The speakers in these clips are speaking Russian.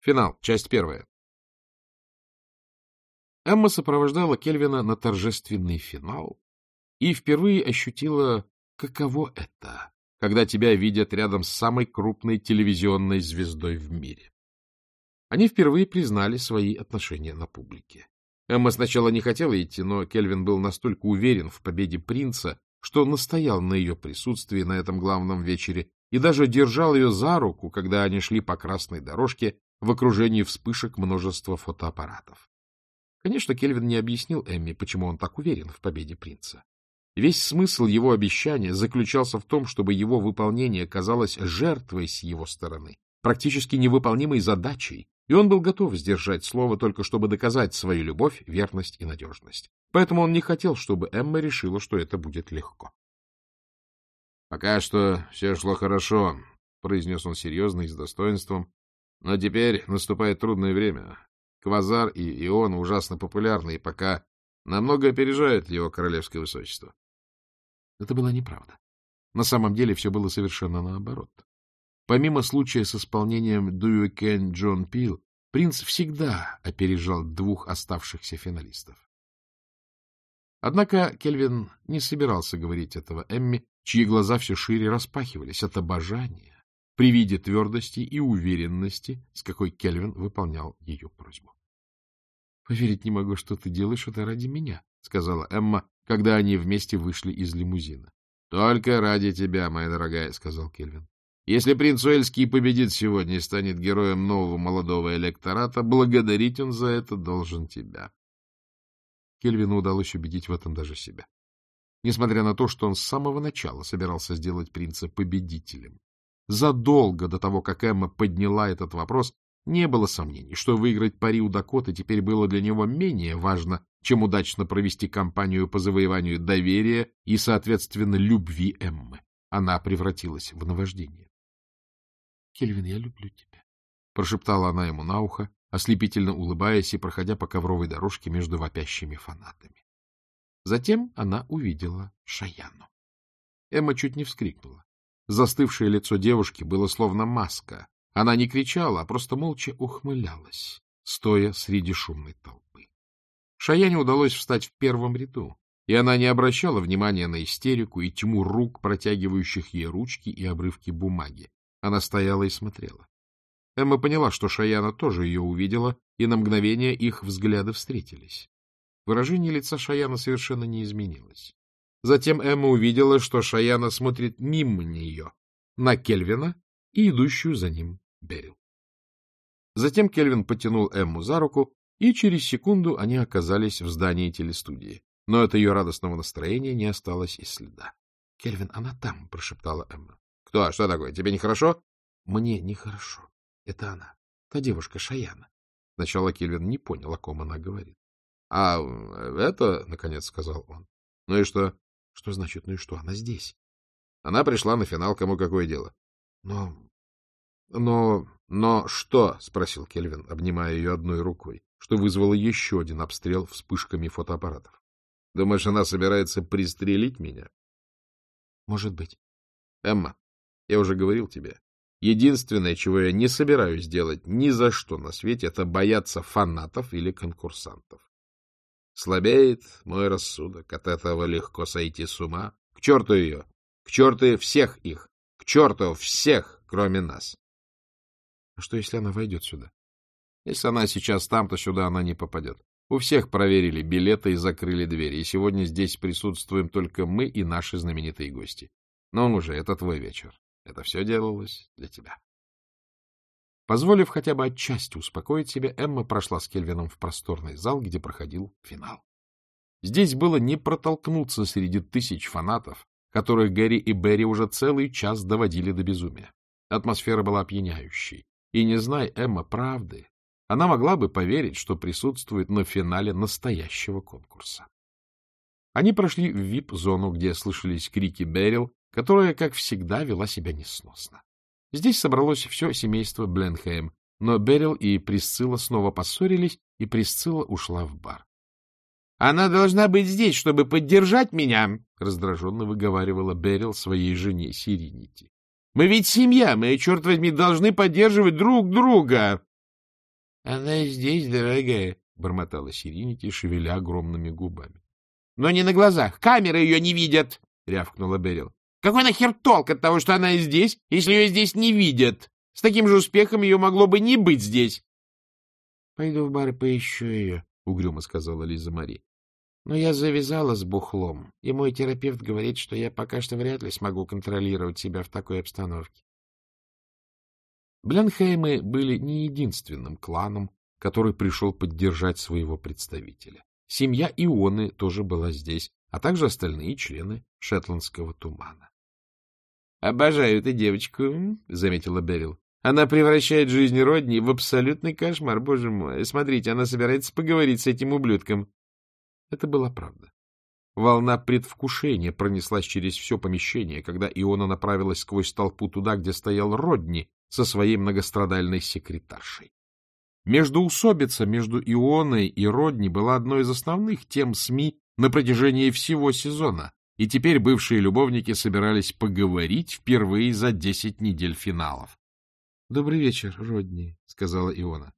Финал, часть первая. Эмма сопровождала Кельвина на торжественный финал и впервые ощутила, каково это, когда тебя видят рядом с самой крупной телевизионной звездой в мире. Они впервые признали свои отношения на публике. Эмма сначала не хотела идти, но Кельвин был настолько уверен в победе принца, что настоял на ее присутствии на этом главном вечере и даже держал ее за руку, когда они шли по красной дорожке в окружении вспышек множества фотоаппаратов. Конечно, Кельвин не объяснил Эмми, почему он так уверен в победе принца. Весь смысл его обещания заключался в том, чтобы его выполнение казалось жертвой с его стороны, практически невыполнимой задачей, и он был готов сдержать слово только чтобы доказать свою любовь, верность и надежность. Поэтому он не хотел, чтобы Эмма решила, что это будет легко. — Пока что все шло хорошо, — произнес он серьезно и с достоинством. — Но теперь наступает трудное время. Квазар и Ион ужасно популярны, и пока намного опережают его королевское высочество. Это была неправда. На самом деле все было совершенно наоборот. Помимо случая с исполнением Дуюкен Джон Пил, принц всегда опережал двух оставшихся финалистов. Однако Кельвин не собирался говорить этого Эмми, чьи глаза все шире распахивались от обожания при виде твердости и уверенности, с какой Кельвин выполнял ее просьбу. — Поверить не могу, что ты делаешь это ради меня, — сказала Эмма, когда они вместе вышли из лимузина. — Только ради тебя, моя дорогая, — сказал Кельвин. — Если принц Уэльский победит сегодня и станет героем нового молодого электората, благодарить он за это должен тебя. Кельвину удалось убедить в этом даже себя. Несмотря на то, что он с самого начала собирался сделать принца победителем, Задолго до того, как Эмма подняла этот вопрос, не было сомнений, что выиграть пари у Дакоты теперь было для него менее важно, чем удачно провести кампанию по завоеванию доверия и, соответственно, любви Эммы. Она превратилась в наваждение. — Кельвин, я люблю тебя, — прошептала она ему на ухо, ослепительно улыбаясь и проходя по ковровой дорожке между вопящими фанатами. Затем она увидела Шаяну. Эмма чуть не вскрикнула. Застывшее лицо девушки было словно маска. Она не кричала, а просто молча ухмылялась, стоя среди шумной толпы. Шаяне удалось встать в первом ряду, и она не обращала внимания на истерику и тьму рук, протягивающих ей ручки и обрывки бумаги. Она стояла и смотрела. Эмма поняла, что Шаяна тоже ее увидела, и на мгновение их взгляды встретились. Выражение лица Шаяна совершенно не изменилось. Затем Эмма увидела, что Шаяна смотрит мимо нее, на Кельвина и идущую за ним Берил. Затем Кельвин потянул Эмму за руку, и через секунду они оказались в здании телестудии. Но от ее радостного настроения не осталось и следа. — Кельвин, она там, — прошептала Эмма. — Кто? Что такое? Тебе нехорошо? — Мне нехорошо. Это она. Та девушка Шаяна. Сначала Кельвин не понял, о ком она говорит. — А это, — наконец сказал он. — Ну и что? Что значит, ну и что? Она здесь. Она пришла на финал, кому какое дело. Но... Но... Но что? — спросил Кельвин, обнимая ее одной рукой, что вызвало еще один обстрел вспышками фотоаппаратов. — Думаешь, она собирается пристрелить меня? — Может быть. — Эмма, я уже говорил тебе, единственное, чего я не собираюсь делать ни за что на свете, это бояться фанатов или конкурсантов. Слабеет мой рассудок, от этого легко сойти с ума. К черту ее! К черту всех их! К черту всех, кроме нас! А что, если она войдет сюда? Если она сейчас там, то сюда она не попадет. У всех проверили билеты и закрыли двери, и сегодня здесь присутствуем только мы и наши знаменитые гости. Но уже это твой вечер. Это все делалось для тебя. Позволив хотя бы отчасти успокоить себя, Эмма прошла с Кельвином в просторный зал, где проходил финал. Здесь было не протолкнуться среди тысяч фанатов, которых Гэри и Берри уже целый час доводили до безумия. Атмосфера была опьяняющей. И не зная Эмма правды, она могла бы поверить, что присутствует на финале настоящего конкурса. Они прошли в вип-зону, где слышались крики Берил, которая, как всегда, вела себя несносно. Здесь собралось все семейство Бленхейм, но Берил и Присцилла снова поссорились, и Присцилла ушла в бар. — Она должна быть здесь, чтобы поддержать меня, — раздраженно выговаривала Берил своей жене Сиринити. — Мы ведь семья, мы, черт возьми, должны поддерживать друг друга. — Она здесь, дорогая, — бормотала Сиринити, шевеля огромными губами. — Но не на глазах. Камеры ее не видят, — рявкнула Берил. — Какой нахер толк от того, что она здесь, если ее здесь не видят? С таким же успехом ее могло бы не быть здесь. — Пойду в бар и поищу ее, — угрюмо сказала Лиза Мари. — Но я завязала с бухлом, и мой терапевт говорит, что я пока что вряд ли смогу контролировать себя в такой обстановке. Бленхеймы были не единственным кланом, который пришел поддержать своего представителя. Семья Ионы тоже была здесь, а также остальные члены шетландского тумана. — Обожаю эту девочку, — заметила Берил. — Она превращает жизнь Родни в абсолютный кошмар, боже мой. Смотрите, она собирается поговорить с этим ублюдком. Это была правда. Волна предвкушения пронеслась через все помещение, когда Иона направилась сквозь толпу туда, где стоял Родни со своей многострадальной секретаршей. Междоусобица между Ионой и Родни была одной из основных тем СМИ на протяжении всего сезона, и теперь бывшие любовники собирались поговорить впервые за десять недель финалов. — Добрый вечер, Родни, — сказала Иона.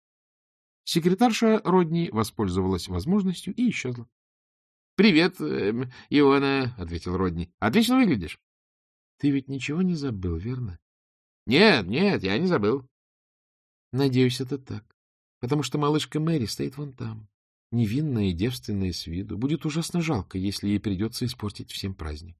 Секретарша Родни воспользовалась возможностью и исчезла. — Привет, э, Иона, — ответил Родни. — Отлично выглядишь. — Ты ведь ничего не забыл, верно? — Нет, нет, я не забыл. — Надеюсь, это так, потому что малышка Мэри стоит вон там невинная и девственная с виду. Будет ужасно жалко, если ей придется испортить всем праздник.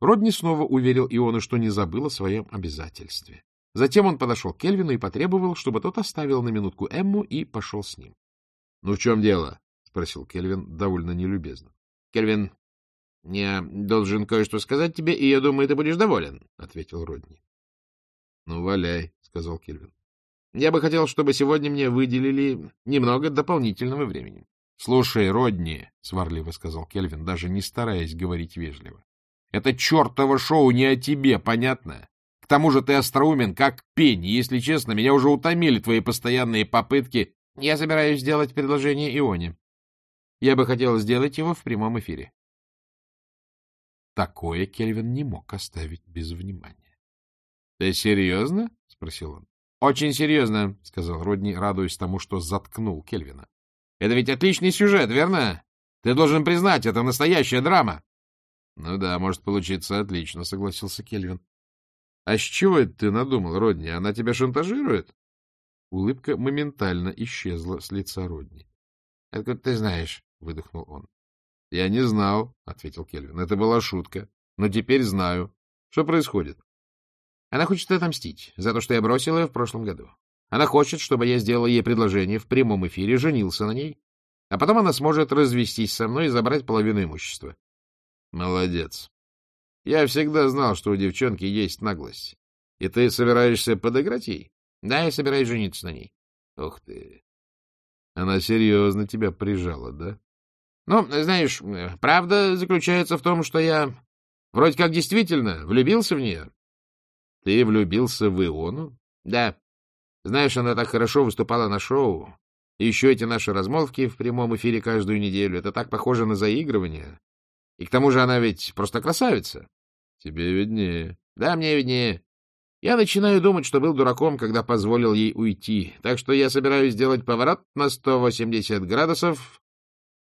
Родни снова уверил Иона, что не забыл о своем обязательстве. Затем он подошел к Кельвину и потребовал, чтобы тот оставил на минутку Эмму и пошел с ним. — Ну, в чем дело? — спросил Кельвин довольно нелюбезно. — Кельвин, я должен кое-что сказать тебе, и я думаю, ты будешь доволен, — ответил Родни. — Ну, валяй, — сказал Кельвин. — Я бы хотел, чтобы сегодня мне выделили немного дополнительного времени. — Слушай, Родни, — сварливо сказал Кельвин, даже не стараясь говорить вежливо, — это чертово шоу не о тебе, понятно? К тому же ты остроумен, как пень, и, если честно, меня уже утомили твои постоянные попытки. Я собираюсь сделать предложение Ионе. Я бы хотел сделать его в прямом эфире. Такое Кельвин не мог оставить без внимания. — Ты серьезно? — спросил он. — Очень серьезно, — сказал Родни, радуясь тому, что заткнул Кельвина. Это ведь отличный сюжет, верно? Ты должен признать, это настоящая драма. — Ну да, может получиться отлично, — согласился Кельвин. — А с чего это ты надумал, Родни? Она тебя шантажирует? Улыбка моментально исчезла с лица Родни. — Откуда ты знаешь? — выдохнул он. — Я не знал, — ответил Кельвин. — Это была шутка. Но теперь знаю. Что происходит? Она хочет отомстить за то, что я бросил ее в прошлом году. Она хочет, чтобы я сделал ей предложение в прямом эфире, женился на ней, а потом она сможет развестись со мной и забрать половину имущества. Молодец. Я всегда знал, что у девчонки есть наглость. И ты собираешься подыграть ей? Да, я собираюсь жениться на ней. Ух ты. Она серьезно тебя прижала, да? Ну, знаешь, правда заключается в том, что я вроде как действительно влюбился в нее. Ты влюбился в Иону? Да. Знаешь, она так хорошо выступала на шоу. И еще эти наши размолвки в прямом эфире каждую неделю. Это так похоже на заигрывание. И к тому же она ведь просто красавица. Тебе виднее. Да, мне виднее. Я начинаю думать, что был дураком, когда позволил ей уйти. Так что я собираюсь сделать поворот на 180 градусов.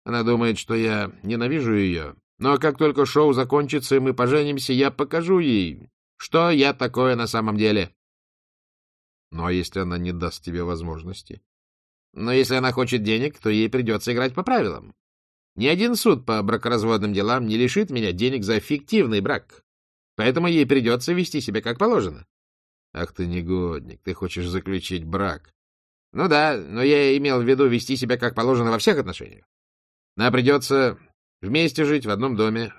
Она думает, что я ненавижу ее. Но как только шоу закончится и мы поженимся, я покажу ей, что я такое на самом деле. Ну, а если она не даст тебе возможности? Но если она хочет денег, то ей придется играть по правилам. Ни один суд по бракоразводным делам не лишит меня денег за фиктивный брак. Поэтому ей придется вести себя как положено. Ах ты негодник, ты хочешь заключить брак. Ну да, но я имел в виду вести себя как положено во всех отношениях. Нам придется вместе жить в одном доме.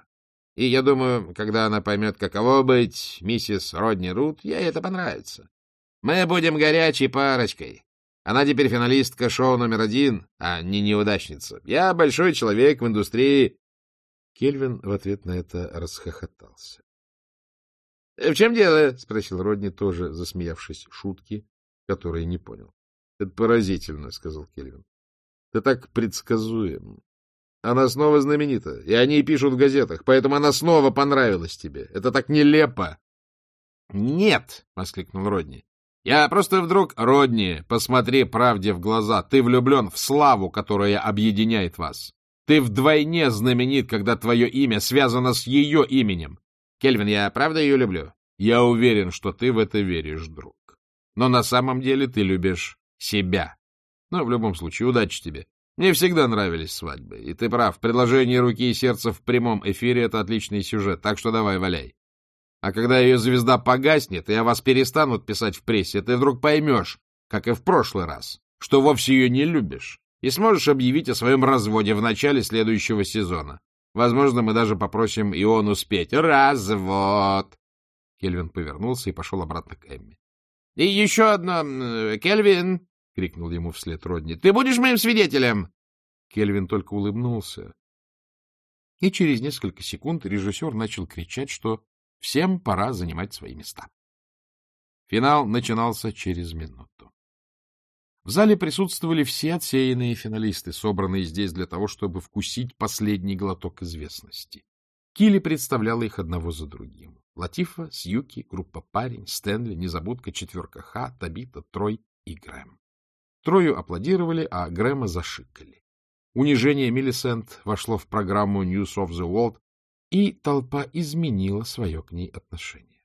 И я думаю, когда она поймет, каково быть миссис Родни Рут, ей это понравится. Мы будем горячей парочкой. Она теперь финалистка шоу номер один, а не неудачница. Я большой человек в индустрии. Кельвин в ответ на это расхохотался. «Э, — В чем дело? — спросил Родни, тоже засмеявшись шутки, которые не понял. — Это поразительно, — сказал Кельвин. — Ты так предсказуем. Она снова знаменита, и они пишут в газетах, поэтому она снова понравилась тебе. Это так нелепо. — Нет! — воскликнул Родни. Я просто вдруг... Родни, посмотри правде в глаза. Ты влюблен в славу, которая объединяет вас. Ты вдвойне знаменит, когда твое имя связано с ее именем. Кельвин, я правда ее люблю? Я уверен, что ты в это веришь, друг. Но на самом деле ты любишь себя. Но в любом случае, удачи тебе. Мне всегда нравились свадьбы. И ты прав, предложение руки и сердца в прямом эфире — это отличный сюжет, так что давай, валяй. А когда ее звезда погаснет, и о вас перестанут писать в прессе, ты вдруг поймешь, как и в прошлый раз, что вовсе ее не любишь, и сможешь объявить о своем разводе в начале следующего сезона. Возможно, мы даже попросим Иону спеть «Развод». Кельвин повернулся и пошел обратно к Эмми. — И еще одно, Кельвин, — крикнул ему вслед Родни. — Ты будешь моим свидетелем? Кельвин только улыбнулся. И через несколько секунд режиссер начал кричать, что всем пора занимать свои места. Финал начинался через минуту. В зале присутствовали все отсеянные финалисты, собранные здесь для того, чтобы вкусить последний глоток известности. Килли представляла их одного за другим. Латифа, Сьюки, группа Парень, Стэнли, Незабудка, Четверка Ха, Табита, Трой и Грэм. Трою аплодировали, а Грэма зашикали. Унижение Миллисент вошло в программу News of the World, и толпа изменила свое к ней отношение.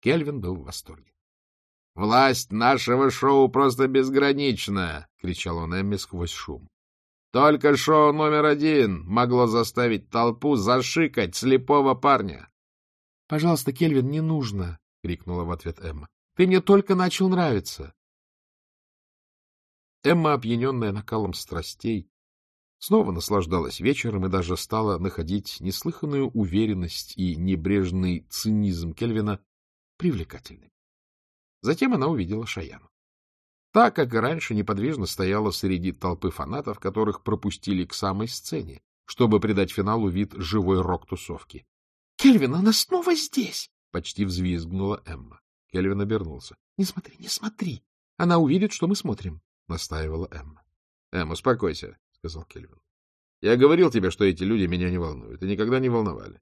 Кельвин был в восторге. — Власть нашего шоу просто безгранична! — кричал он Эмми сквозь шум. — Только шоу номер один могло заставить толпу зашикать слепого парня. — Пожалуйста, Кельвин, не нужно! — крикнула в ответ Эмма. — Ты мне только начал нравиться. Эмма, опьяненная накалом страстей, снова наслаждалась вечером и даже стала находить неслыханную уверенность и небрежный цинизм Кельвина привлекательными. Затем она увидела Шаяну. Так, как и раньше, неподвижно стояла среди толпы фанатов, которых пропустили к самой сцене, чтобы придать финалу вид живой рок-тусовки. — Кельвин, она снова здесь! — почти взвизгнула Эмма. Кельвин обернулся. — Не смотри, не смотри. Она увидит, что мы смотрим. — настаивала Эмма. — Эмма, успокойся, — сказал Кельвин. — Я говорил тебе, что эти люди меня не волнуют, и никогда не волновали.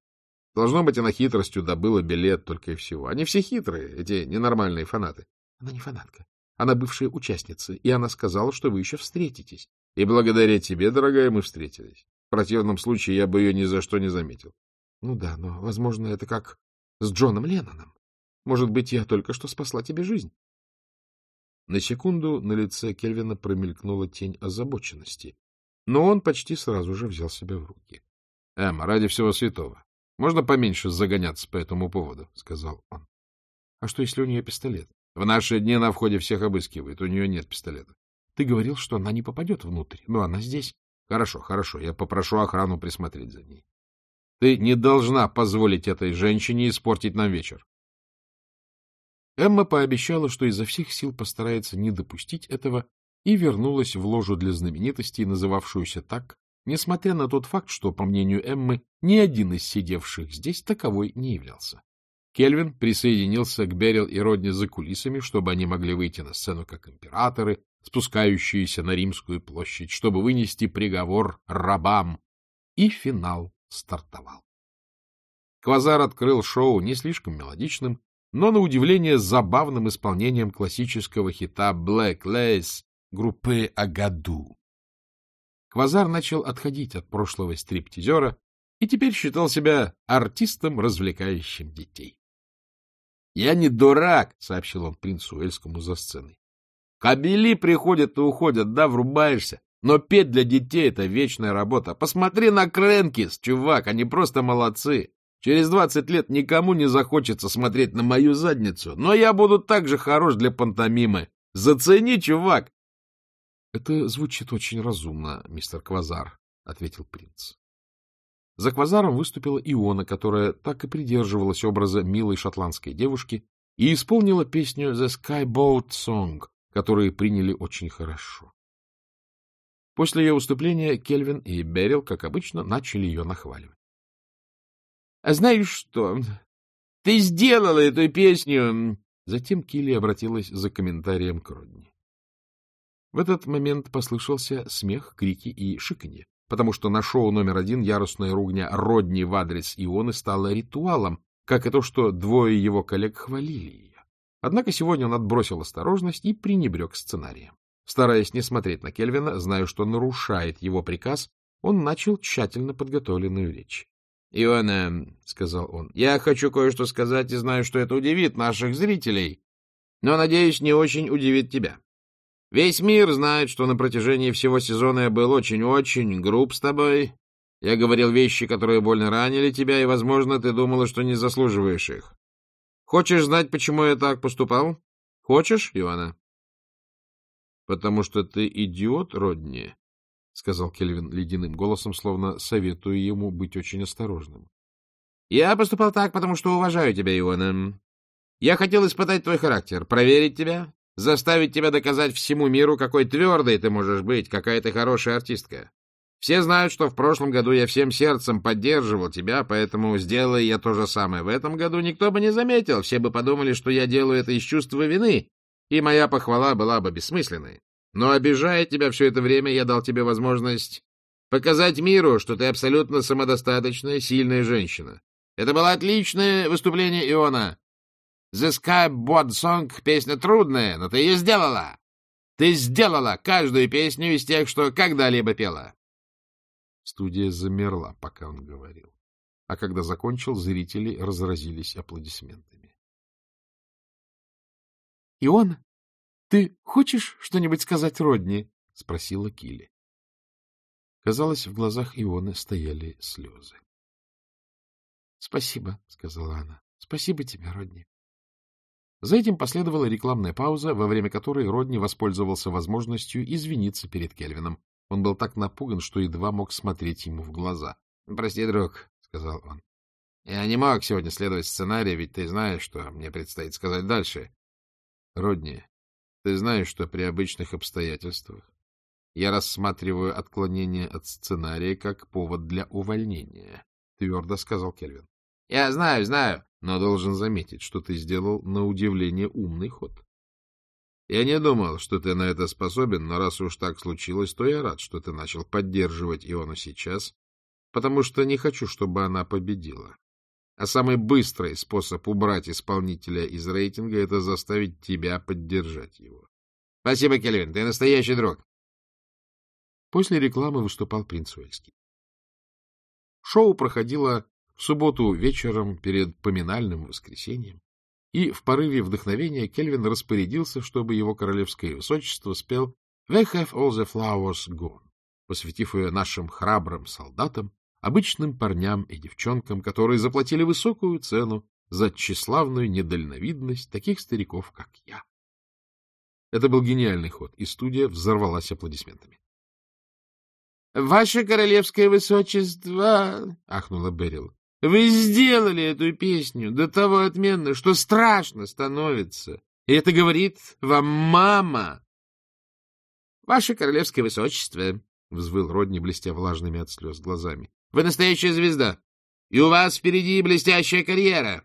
Должно быть, она хитростью добыла билет только и всего. Они все хитрые, эти ненормальные фанаты. Она не фанатка. Она бывшая участница, и она сказала, что вы еще встретитесь. И благодаря тебе, дорогая, мы встретились. В противном случае я бы ее ни за что не заметил. Ну да, но, возможно, это как с Джоном Ленноном. Может быть, я только что спасла тебе жизнь. На секунду на лице Кельвина промелькнула тень озабоченности, но он почти сразу же взял себя в руки. — Эмма, ради всего святого, можно поменьше загоняться по этому поводу, — сказал он. — А что, если у нее пистолет? — В наши дни на входе всех обыскивают, у нее нет пистолета. — Ты говорил, что она не попадет внутрь, но она здесь. — Хорошо, хорошо, я попрошу охрану присмотреть за ней. Ты не должна позволить этой женщине испортить нам вечер. Эмма пообещала, что изо всех сил постарается не допустить этого, и вернулась в ложу для знаменитостей, называвшуюся так, несмотря на тот факт, что, по мнению Эммы, ни один из сидевших здесь таковой не являлся. Кельвин присоединился к Берил и Родни за кулисами, чтобы они могли выйти на сцену как императоры, спускающиеся на Римскую площадь, чтобы вынести приговор рабам. И финал стартовал. Квазар открыл шоу не слишком мелодичным, но, на удивление, забавным исполнением классического хита «Black Lace» группы «Агаду». Квазар начал отходить от прошлого стриптизера и теперь считал себя артистом, развлекающим детей. — Я не дурак, — сообщил он принцу Эльскому за сценой. — Кабели приходят и уходят, да, врубаешься. Но петь для детей — это вечная работа. Посмотри на Кренкис, чувак, они просто молодцы. Через двадцать лет никому не захочется смотреть на мою задницу, но я буду так же хорош для пантомимы. Зацени, чувак! — Это звучит очень разумно, мистер Квазар, — ответил принц. За Квазаром выступила Иона, которая так и придерживалась образа милой шотландской девушки и исполнила песню «The Skyboat Song», которую приняли очень хорошо. После ее выступления Кельвин и Берил, как обычно, начали ее нахваливать. А знаешь что? Ты сделала эту песню. Затем Килли обратилась за комментарием к Родни. В этот момент послышался смех, крики и шиканье, потому что на шоу номер один яростная ругня Родни в адрес Ионы стала ритуалом, как и то, что двое его коллег хвалили ее. Однако сегодня он отбросил осторожность и пренебрег сценарием. Стараясь не смотреть на Кельвина, зная, что нарушает его приказ, он начал тщательно подготовленную речь. — Иоанна, — сказал он, — я хочу кое-что сказать и знаю, что это удивит наших зрителей, но, надеюсь, не очень удивит тебя. Весь мир знает, что на протяжении всего сезона я был очень-очень груб с тобой. Я говорил вещи, которые больно ранили тебя, и, возможно, ты думала, что не заслуживаешь их. Хочешь знать, почему я так поступал? Хочешь, Иоанна? — Потому что ты идиот, Родни, — сказал Кельвин ледяным голосом, словно советуя ему быть очень осторожным. — Я поступал так, потому что уважаю тебя, Иоанна. Я хотел испытать твой характер, проверить тебя, заставить тебя доказать всему миру, какой твердой ты можешь быть, какая ты хорошая артистка. Все знают, что в прошлом году я всем сердцем поддерживал тебя, поэтому, сделая я то же самое в этом году, никто бы не заметил, все бы подумали, что я делаю это из чувства вины, и моя похвала была бы бессмысленной. Но, обижая тебя все это время, я дал тебе возможность показать миру, что ты абсолютно самодостаточная, сильная женщина. Это было отличное выступление Иона. The Sky Bod Song — песня трудная, но ты ее сделала. Ты сделала каждую песню из тех, что когда-либо пела. Студия замерла, пока он говорил. А когда закончил, зрители разразились аплодисментами. — Ион, ты хочешь что-нибудь сказать Родни? — спросила Килли. Казалось, в глазах Ионы стояли слезы. — Спасибо, — сказала она. — Спасибо тебе, Родни. За этим последовала рекламная пауза, во время которой Родни воспользовался возможностью извиниться перед Кельвином. Он был так напуган, что едва мог смотреть ему в глаза. — Прости, друг, — сказал он. — Я не мог сегодня следовать сценарию, ведь ты знаешь, что мне предстоит сказать дальше. — Родни, ты знаешь, что при обычных обстоятельствах я рассматриваю отклонение от сценария как повод для увольнения, — твердо сказал Кельвин. — Я знаю, знаю, но должен заметить, что ты сделал на удивление умный ход. Я не думал, что ты на это способен, но раз уж так случилось, то я рад, что ты начал поддерживать Иону сейчас, потому что не хочу, чтобы она победила. А самый быстрый способ убрать исполнителя из рейтинга — это заставить тебя поддержать его. Спасибо, Кельвин, ты настоящий друг. После рекламы выступал принц Уэльский. Шоу проходило в субботу вечером перед поминальным воскресеньем и в порыве вдохновения Кельвин распорядился, чтобы его королевское высочество спел «Where have all the flowers gone», посвятив ее нашим храбрым солдатам, обычным парням и девчонкам, которые заплатили высокую цену за тщеславную недальновидность таких стариков, как я. Это был гениальный ход, и студия взорвалась аплодисментами. — Ваше королевское высочество! — ахнула Берил. Вы сделали эту песню до того отменно, что страшно становится. И это говорит вам мама. — Ваше королевское высочество, — взвыл Родни, блестя влажными от слез глазами, — вы настоящая звезда, и у вас впереди блестящая карьера.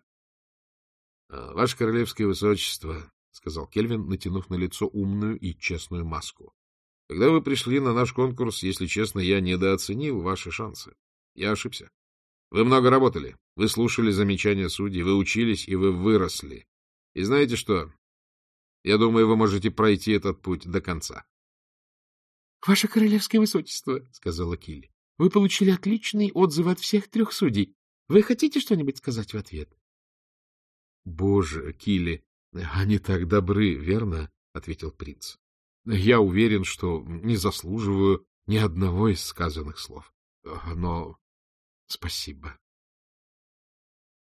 — Ваше королевское высочество, — сказал Кельвин, натянув на лицо умную и честную маску. — Когда вы пришли на наш конкурс, если честно, я недооценил ваши шансы. Я ошибся. Вы много работали, вы слушали замечания судей, вы учились и вы выросли. И знаете что? Я думаю, вы можете пройти этот путь до конца. — Ваше королевское высочество, — сказала Килли, — вы получили отличный отзыв от всех трех судей. Вы хотите что-нибудь сказать в ответ? — Боже, Килли, они так добры, верно? — ответил принц. — Я уверен, что не заслуживаю ни одного из сказанных слов. Но Спасибо.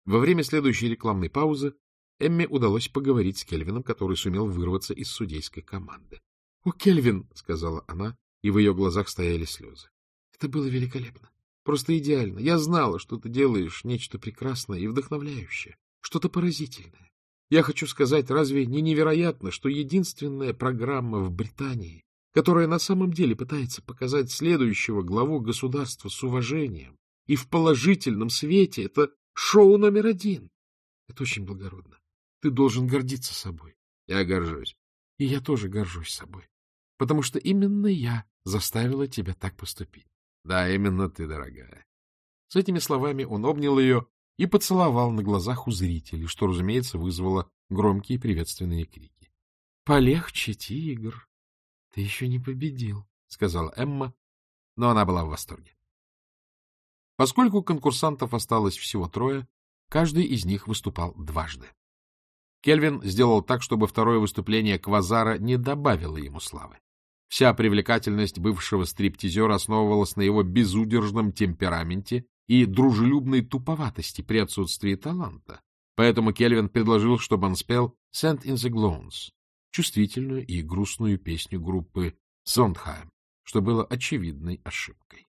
Во время следующей рекламной паузы Эмме удалось поговорить с Кельвином, который сумел вырваться из судейской команды. — О, Кельвин! — сказала она, и в ее глазах стояли слезы. — Это было великолепно. Просто идеально. Я знала, что ты делаешь нечто прекрасное и вдохновляющее, что-то поразительное. Я хочу сказать, разве не невероятно, что единственная программа в Британии, которая на самом деле пытается показать следующего главу государства с уважением, и в положительном свете. Это шоу номер один. Это очень благородно. Ты должен гордиться собой. Я горжусь. И я тоже горжусь собой. Потому что именно я заставила тебя так поступить. Да, именно ты, дорогая. С этими словами он обнял ее и поцеловал на глазах у зрителей, что, разумеется, вызвало громкие приветственные крики. — Полегче, тигр! Ты еще не победил, — сказала Эмма, но она была в восторге. Поскольку конкурсантов осталось всего трое, каждый из них выступал дважды. Кельвин сделал так, чтобы второе выступление Квазара не добавило ему славы. Вся привлекательность бывшего стриптизера основывалась на его безудержном темпераменте и дружелюбной туповатости при отсутствии таланта. Поэтому Кельвин предложил, чтобы он спел «Send in the Glones» — чувствительную и грустную песню группы Sondheim, что было очевидной ошибкой.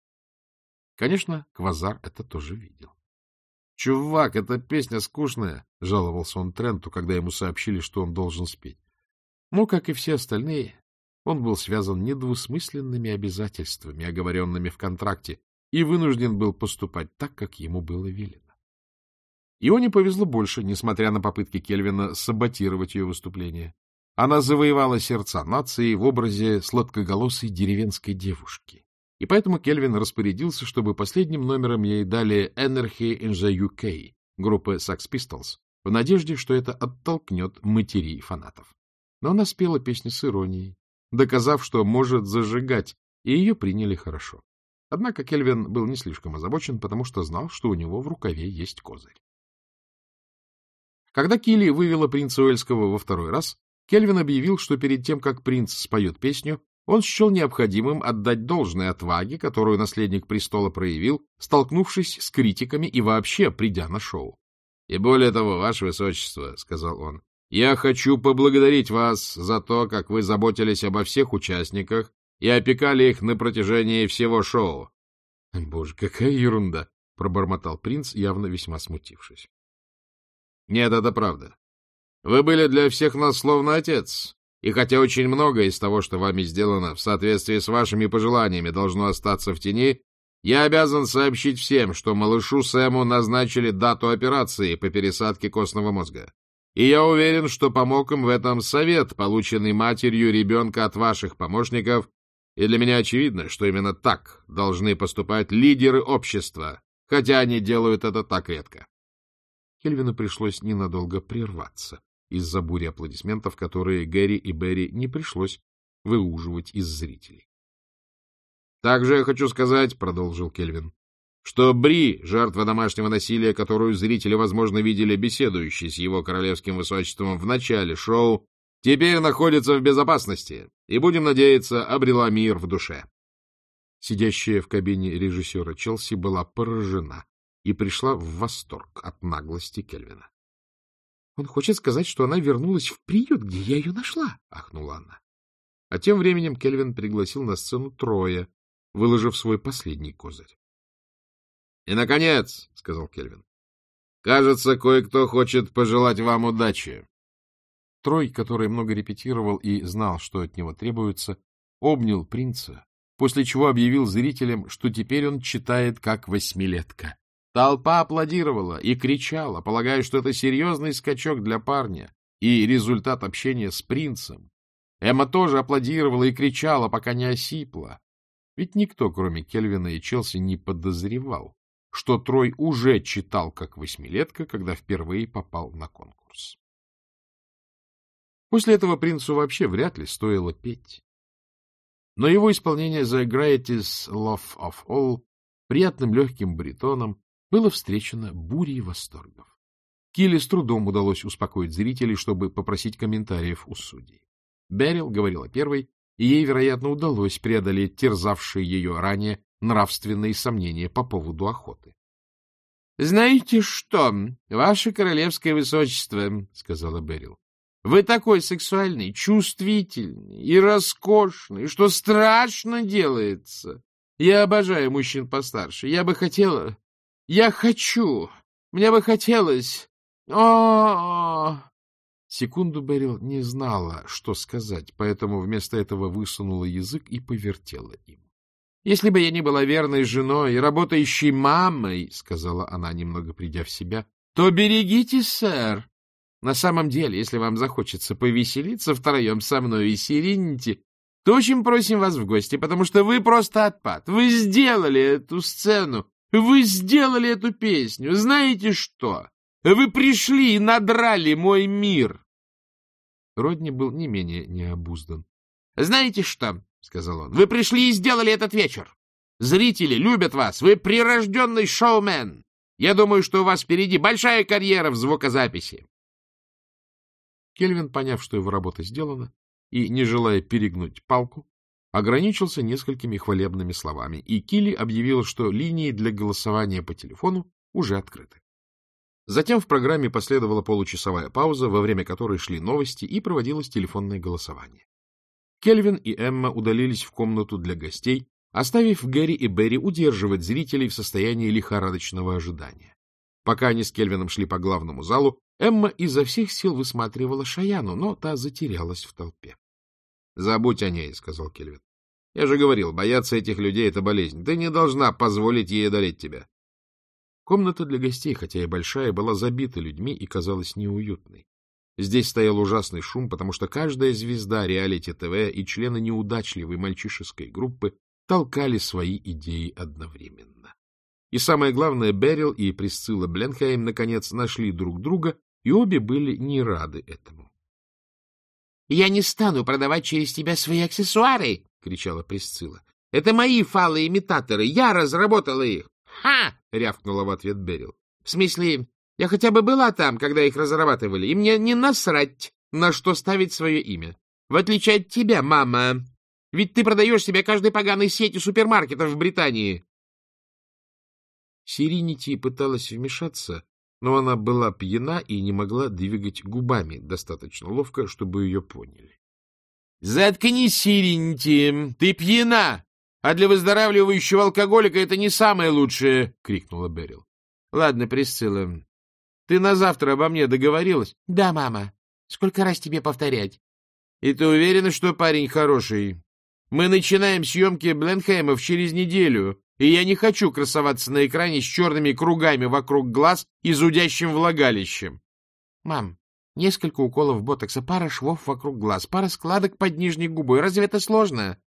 Конечно, Квазар это тоже видел. — Чувак, эта песня скучная, — жаловался он Тренту, когда ему сообщили, что он должен спеть. Ну, как и все остальные, он был связан недвусмысленными обязательствами, оговоренными в контракте, и вынужден был поступать так, как ему было велено. Его не повезло больше, несмотря на попытки Кельвина саботировать ее выступление. Она завоевала сердца нации в образе сладкоголосой деревенской девушки. И поэтому Кельвин распорядился, чтобы последним номером ей дали Energy in the UK группы Sex Pistols, в надежде, что это оттолкнет матерей фанатов. Но она спела песню с иронией, доказав, что может зажигать, и ее приняли хорошо. Однако Кельвин был не слишком озабочен, потому что знал, что у него в рукаве есть козырь. Когда Килли вывела принца Уэльского во второй раз, Кельвин объявил, что перед тем, как принц споет песню, он счел необходимым отдать должное отваге, которую наследник престола проявил, столкнувшись с критиками и вообще придя на шоу. — И более того, ваше высочество, — сказал он, я хочу поблагодарить вас за то, как вы заботились обо всех участниках и опекали их на протяжении всего шоу. — Боже, какая ерунда! — пробормотал принц, явно весьма смутившись. — Нет, это правда. Вы были для всех нас словно отец, и хотя очень многое из того, что вами сделано в соответствии с вашими пожеланиями, должно остаться в тени, я обязан сообщить всем, что малышу Сэму назначили дату операции по пересадке костного мозга. И я уверен, что помог им в этом совет, полученный матерью ребенка от ваших помощников, и для меня очевидно, что именно так должны поступать лидеры общества, хотя они делают это так редко. Кельвину пришлось ненадолго прерваться из-за бури аплодисментов, которые Гэри и Берри не пришлось выуживать из зрителей. — Также я хочу сказать, — продолжил Кельвин, что Бри, жертва домашнего насилия, которую зрители, возможно, видели беседующей с его королевским высочеством в начале шоу, теперь находится в безопасности и, будем надеяться, обрела мир в душе. Сидящая в кабине режиссера Челси была поражена и пришла в восторг от наглости Кельвина. — Он хочет сказать, что она вернулась в приют, где я ее нашла, — ахнула она. А тем временем Кельвин пригласил на сцену Троя, выложив свой последний козырь. — И, наконец, — сказал Кельвин, — кажется, кое-кто хочет пожелать вам удачи. Трой, который много репетировал и знал, что от него требуется, обнял принца, после чего объявил зрителям, что теперь он читает как восьмилетка. Толпа аплодировала и кричала, полагая, что это серьезный скачок для парня и результат общения с принцем. Эмма тоже аплодировала и кричала, пока не осипла. Ведь никто, кроме Кельвина и Челси, не подозревал, что Трой уже читал как восьмилетка, когда впервые попал на конкурс. После этого принцу вообще вряд ли стоило петь. Но его исполнение The Greatest Love of All приятным легким баритоном было встречено бурей восторгов. Килли с трудом удалось успокоить зрителей, чтобы попросить комментариев у судей. Берил говорила первой, и ей, вероятно, удалось преодолеть терзавшие ее ранее нравственные сомнения по поводу охоты. — Знаете что, ваше королевское высочество, — сказала Берил, — вы такой сексуальный, чувствительный и роскошный, что страшно делается. Я обожаю мужчин постарше. Я бы хотела... Я хочу... Мне бы хотелось... О, Секунду Берил не знала, что сказать, поэтому вместо этого высунула язык и повертела им. Если бы я не была верной женой и работающей мамой, — сказала она, немного придя в себя, — то берегитесь, сэр. На самом деле, если вам захочется повеселиться втроем со мной и Сиринити, то очень просим вас в гости, потому что вы просто отпад. Вы сделали эту сцену, вы сделали эту песню. Знаете что? Вы пришли и надрали мой мир. Родни был не менее необуздан. — Знаете что, — сказал он, — вы пришли и сделали этот вечер. Зрители любят вас, вы прирожденный шоумен. Я думаю, что у вас впереди большая карьера в звукозаписи. Кельвин, поняв, что его работа сделана, и, не желая перегнуть палку, ограничился несколькими хвалебными словами, и Килли объявил, что линии для голосования по телефону уже открыты. Затем в программе последовала получасовая пауза, во время которой шли новости и проводилось телефонное голосование. Кельвин и Эмма удалились в комнату для гостей, оставив Гэри и Берри удерживать зрителей в состоянии лихорадочного ожидания. Пока они с Кельвином шли по главному залу, Эмма изо всех сил высматривала Шаяну, но та затерялась в толпе. — Забудь о ней, — сказал Кельвин. — Я же говорил, бояться этих людей — это болезнь. Ты не должна позволить ей одолеть тебя. Комната для гостей, хотя и большая, была забита людьми и казалась неуютной. Здесь стоял ужасный шум, потому что каждая звезда реалити-ТВ и члены неудачливой мальчишеской группы толкали свои идеи одновременно. И самое главное, Берил и Присцилла Бленхейм наконец нашли друг друга, и обе были не рады этому. — Я не стану продавать через тебя свои аксессуары! — кричала Присцилла. — Это мои фалы-имитаторы, я разработала их! «Ха!» — рявкнула в ответ Берил. «В смысле, я хотя бы была там, когда их разрабатывали, и мне не насрать, на что ставить свое имя. В отличие от тебя, мама. Ведь ты продаешь себе каждой поганой сети супермаркетов в Британии». Сиринити пыталась вмешаться, но она была пьяна и не могла двигать губами достаточно ловко, чтобы ее поняли. — Заткнись, Сиринити, ты пьяна! А для выздоравливающего алкоголика это не самое лучшее, — крикнула Берил. — Ладно, Присцилла, ты на завтра обо мне договорилась? — Да, мама. Сколько раз тебе повторять? — И ты уверена, что парень хороший? Мы начинаем съемки Бленхеймов через неделю, и я не хочу красоваться на экране с черными кругами вокруг глаз и зудящим влагалищем. — Мам, несколько уколов ботокса, пара швов вокруг глаз, пара складок под нижней губой. Разве это сложно?